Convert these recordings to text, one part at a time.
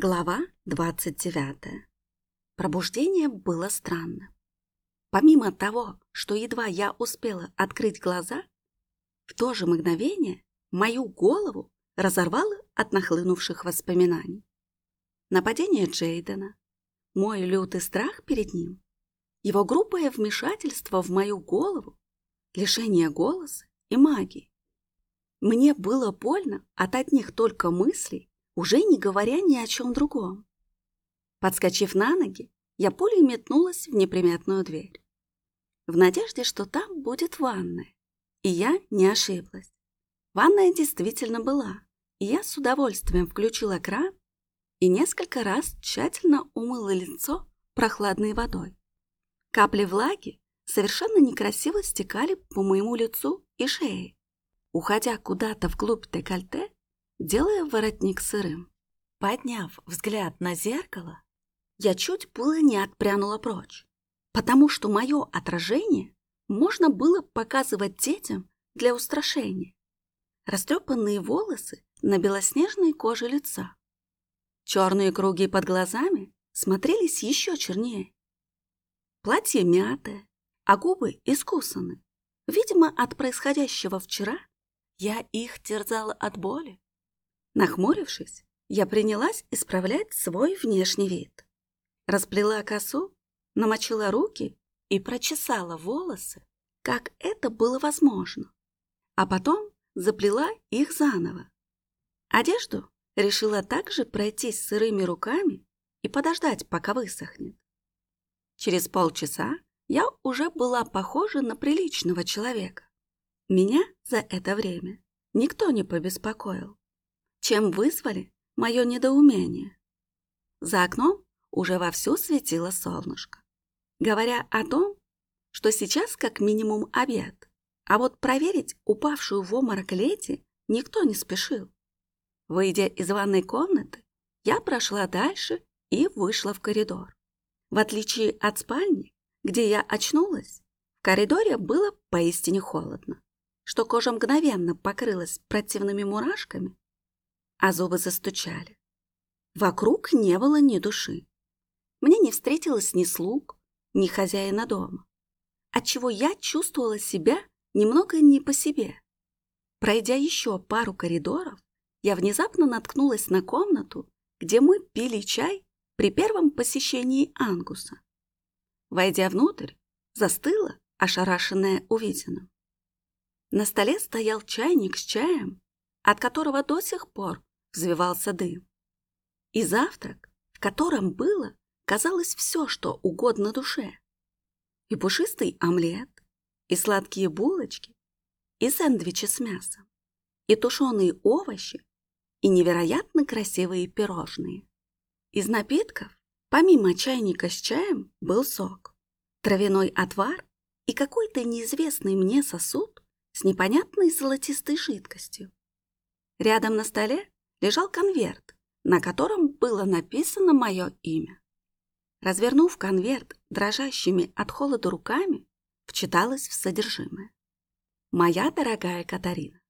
Глава 29. Пробуждение было странно. Помимо того, что едва я успела открыть глаза, в то же мгновение мою голову разорвало от нахлынувших воспоминаний. Нападение Джейдена, мой лютый страх перед ним, его грубое вмешательство в мою голову, лишение голоса и магии. Мне было больно от одних только мыслей, уже не говоря ни о чем другом. Подскочив на ноги, я пулей метнулась в неприметную дверь. В надежде, что там будет ванная. И я не ошиблась. Ванная действительно была, и я с удовольствием включила кран и несколько раз тщательно умыла лицо прохладной водой. Капли влаги совершенно некрасиво стекали по моему лицу и шее. Уходя куда-то вглубь декольте, делая воротник сырым. Подняв взгляд на зеркало, я чуть было не отпрянула прочь, потому что мое отражение можно было показывать детям для устрашения. Растрепанные волосы на белоснежной коже лица. Черные круги под глазами смотрелись еще чернее. Платье мятое, а губы искусаны. Видимо, от происходящего вчера я их терзала от боли. Нахмурившись, я принялась исправлять свой внешний вид. Расплела косу, намочила руки и прочесала волосы, как это было возможно. А потом заплела их заново. Одежду решила также пройтись сырыми руками и подождать, пока высохнет. Через полчаса я уже была похожа на приличного человека. Меня за это время никто не побеспокоил чем вызвали мое недоумение. За окном уже вовсю светило солнышко, говоря о том, что сейчас как минимум обед, а вот проверить упавшую в обморок Лети никто не спешил. Выйдя из ванной комнаты, я прошла дальше и вышла в коридор. В отличие от спальни, где я очнулась, в коридоре было поистине холодно, что кожа мгновенно покрылась противными мурашками а зубы застучали. Вокруг не было ни души. Мне не встретилось ни слуг, ни хозяина дома, отчего я чувствовала себя немного не по себе. Пройдя еще пару коридоров, я внезапно наткнулась на комнату, где мы пили чай при первом посещении Ангуса. Войдя внутрь, застыла, ошарашенная увиденным. На столе стоял чайник с чаем, от которого до сих пор взвивался дым. И завтрак, в котором было, казалось, все, что угодно душе. И пушистый омлет, и сладкие булочки, и сэндвичи с мясом, и тушеные овощи, и невероятно красивые пирожные. Из напитков, помимо чайника с чаем, был сок, травяной отвар и какой-то неизвестный мне сосуд с непонятной золотистой жидкостью. Рядом на столе лежал конверт, на котором было написано мое имя. Развернув конверт дрожащими от холода руками, вчиталась в содержимое. «Моя дорогая Катарина,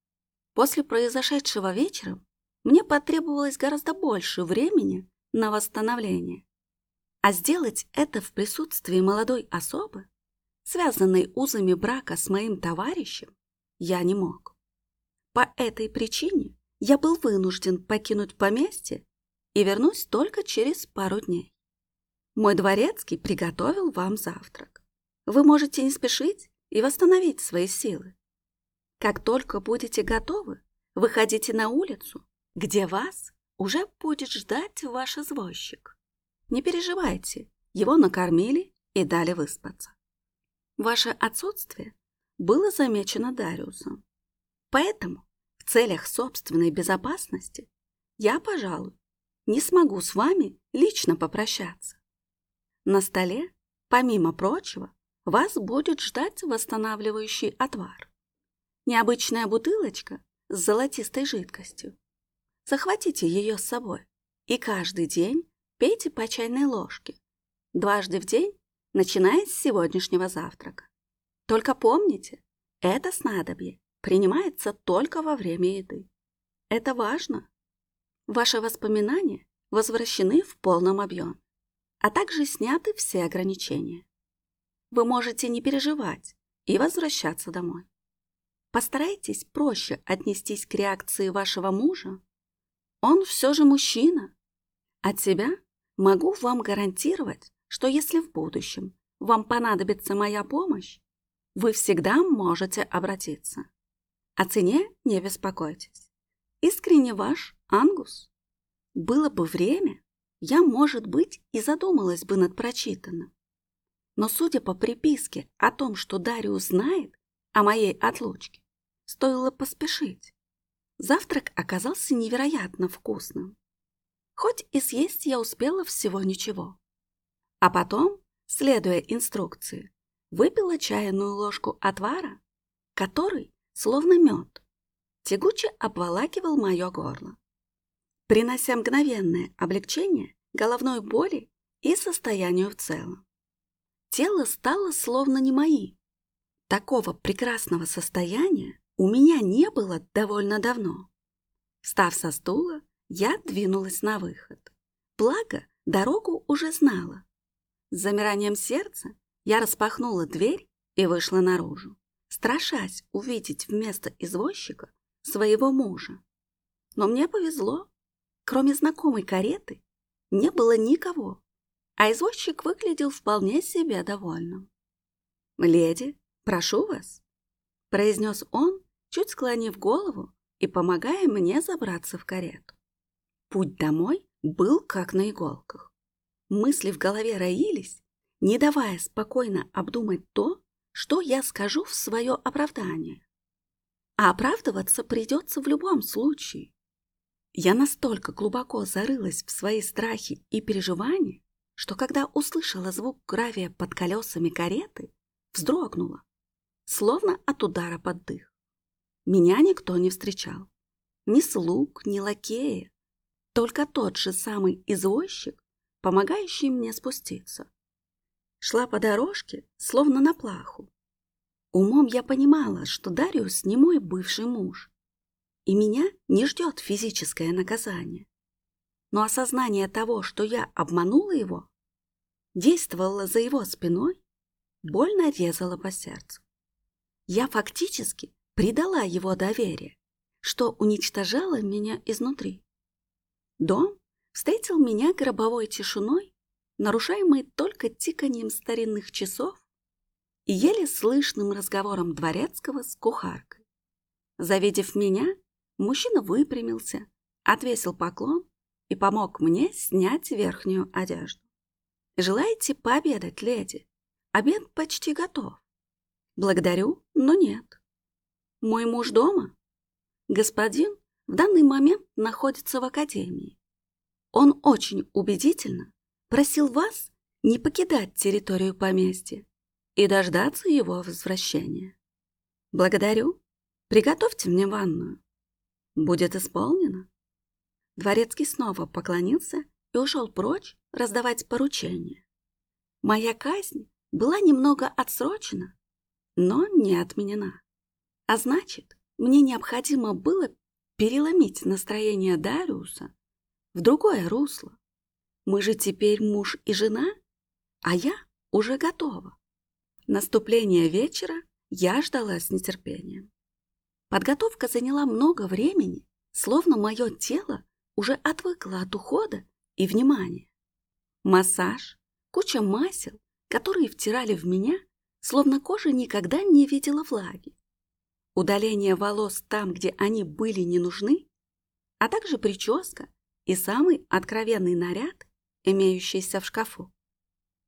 после произошедшего вечером мне потребовалось гораздо больше времени на восстановление. А сделать это в присутствии молодой особы, связанной узами брака с моим товарищем, я не мог. По этой причине я был вынужден покинуть поместье и вернусь только через пару дней. Мой дворецкий приготовил вам завтрак. Вы можете не спешить и восстановить свои силы. Как только будете готовы, выходите на улицу, где вас уже будет ждать ваш извозчик. Не переживайте, его накормили и дали выспаться. Ваше отсутствие было замечено Дариусом. Поэтому целях собственной безопасности я, пожалуй, не смогу с вами лично попрощаться. На столе, помимо прочего, вас будет ждать восстанавливающий отвар. Необычная бутылочка с золотистой жидкостью. Захватите ее с собой и каждый день пейте по чайной ложке. Дважды в день, начиная с сегодняшнего завтрака. Только помните, это снадобье принимается только во время еды. Это важно. Ваши воспоминания возвращены в полном объеме, а также сняты все ограничения. Вы можете не переживать и возвращаться домой. Постарайтесь проще отнестись к реакции вашего мужа. Он все же мужчина. От себя могу вам гарантировать, что если в будущем вам понадобится моя помощь, вы всегда можете обратиться. О цене не беспокойтесь. Искренне ваш Ангус. Было бы время, я, может быть, и задумалась бы над прочитанным. Но судя по приписке о том, что Дариус знает о моей отлучке, стоило поспешить. Завтрак оказался невероятно вкусным. Хоть и съесть я успела всего ничего. А потом, следуя инструкции, выпила чайную ложку отвара, который, словно мед, тягуче обволакивал мое горло, принося мгновенное облегчение головной боли и состоянию в целом. Тело стало словно не мои. Такого прекрасного состояния у меня не было довольно давно. Встав со стула, я двинулась на выход. Благо, дорогу уже знала. С замиранием сердца я распахнула дверь и вышла наружу, страшась увидеть вместо извозчика своего мужа. Но мне повезло. Кроме знакомой кареты не было никого, а извозчик выглядел вполне себе довольным. «Леди, прошу вас», — произнес он, чуть склонив голову и помогая мне забраться в карету. Путь домой был как на иголках. Мысли в голове роились, не давая спокойно обдумать то, что я скажу в свое оправдание. А оправдываться придется в любом случае. Я настолько глубоко зарылась в свои страхи и переживания, что когда услышала звук гравия под колесами кареты, вздрогнула, словно от удара под дых. Меня никто не встречал. Ни слуг, ни лакея. Только тот же самый извозчик, помогающий мне спуститься шла по дорожке, словно на плаху. Умом я понимала, что Дариус не мой бывший муж, и меня не ждет физическое наказание. Но осознание того, что я обманула его, действовало за его спиной, больно резало по сердцу. Я фактически предала его доверие, что уничтожало меня изнутри. Дом встретил меня гробовой тишиной нарушаемый только тиканием старинных часов и еле слышным разговором дворецкого с кухаркой. Завидев меня, мужчина выпрямился, отвесил поклон и помог мне снять верхнюю одежду. «Желаете пообедать, леди? Обед почти готов». «Благодарю, но нет». «Мой муж дома?» «Господин в данный момент находится в академии. Он очень убедительно просил вас не покидать территорию поместья и дождаться его возвращения. Благодарю. Приготовьте мне ванную. Будет исполнено. Дворецкий снова поклонился и ушел прочь раздавать поручения. Моя казнь была немного отсрочена, но не отменена. А значит, мне необходимо было переломить настроение Дариуса в другое русло. Мы же теперь муж и жена, а я уже готова. Наступление вечера я ждала с нетерпением. Подготовка заняла много времени, словно мое тело уже отвыкло от ухода и внимания. Массаж, куча масел, которые втирали в меня, словно кожа никогда не видела влаги. Удаление волос там, где они были не нужны, а также прическа и самый откровенный наряд имеющийся в шкафу.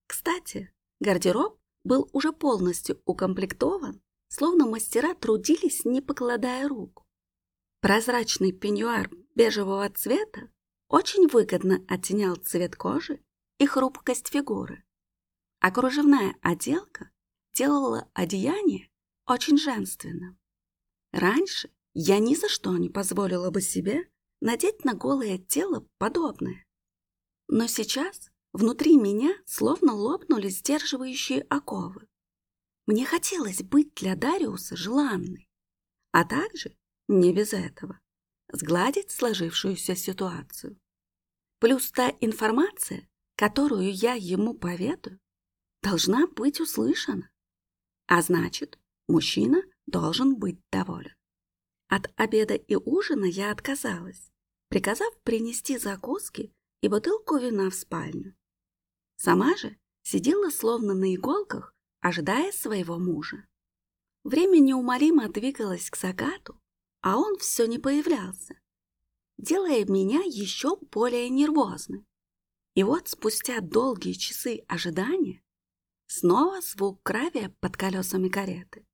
Кстати, гардероб был уже полностью укомплектован, словно мастера трудились, не покладая рук. Прозрачный пеньюар бежевого цвета очень выгодно оттенял цвет кожи и хрупкость фигуры, а кружевная отделка делала одеяние очень женственным. Раньше я ни за что не позволила бы себе надеть на голое тело подобное. Но сейчас внутри меня словно лопнули сдерживающие оковы. Мне хотелось быть для Дариуса желанной, а также, не без этого, сгладить сложившуюся ситуацию. Плюс та информация, которую я ему поведаю, должна быть услышана. А значит, мужчина должен быть доволен. От обеда и ужина я отказалась, приказав принести закуски и бутылку вина в спальню. Сама же сидела словно на иголках, ожидая своего мужа. Время неумолимо двигалось к закату, а он все не появлялся, делая меня еще более нервозной. И вот спустя долгие часы ожидания снова звук гравия под колесами кареты,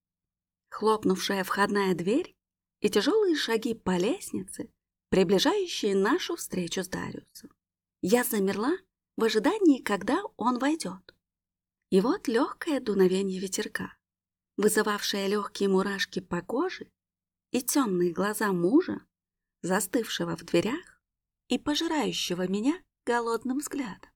хлопнувшая входная дверь и тяжелые шаги по лестнице, приближающие нашу встречу с Дариусом. Я замерла в ожидании, когда он войдет. И вот легкое дуновение ветерка, вызывавшее легкие мурашки по коже, и темные глаза мужа, застывшего в дверях и пожирающего меня голодным взглядом.